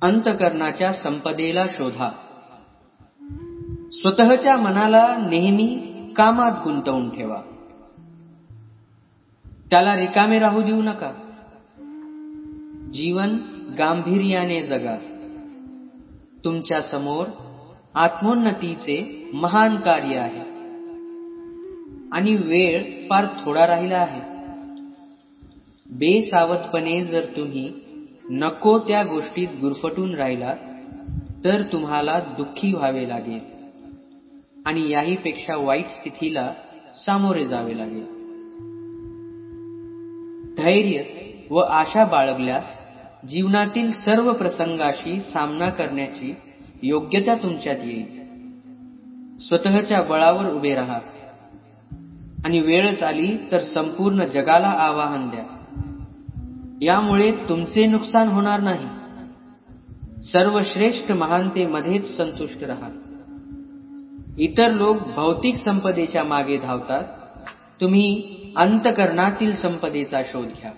अंतकरणाच्या संपदेला शोधा. स्वतःच्या मनाला नेहमी कामात गुंतवून ठेवा. त्याला रिकामे राहू देऊ नका. जीवन गांभीर्याने जगा. तुमच्यासमोर आत्मोन्नतीचे महान कार्य आहे. आणि वेळ फार थोडा राहिला आहे. बेसावधपणे जर तुम्ही नको त्या गोष्टीत गुरफटून राहिलात तर तुम्हाला दुःखी व्हावे लागेल. आणि याहीपेक्षा वाईट स्थितीला सामोरे जावे लागेल. धैर्य व आशा बाळगल्यास जीवनातील सर्व प्रसंगाशी सामना करण्याची योग्यता तुमच्यात येईल. स्वतःच्या बळावर उभे राहा. आणि वेळच आली तर संपूर्ण जगाला आवाहन द्या. यामुळे तुमचे नुकसान होणार नाही. सर्वश्रेष्ठ महानतेमध्येच संतुष्ट राहा. इतर लोक भौतिक संपदेच्या मागे धावतात. तुम्ही अंतकरणातील संपदेचा शोध घ्या.